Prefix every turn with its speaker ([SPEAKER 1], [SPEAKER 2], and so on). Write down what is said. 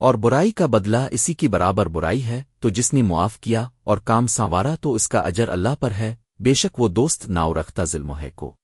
[SPEAKER 1] اور برائی کا بدلہ اسی کی برابر برائی ہے، تو جس نے معاف کیا اور کام سنوارا تو اس کا اجر اللہ پر ہے، بے شک وہ دوست ناؤ رکھتا ظلم ہے کو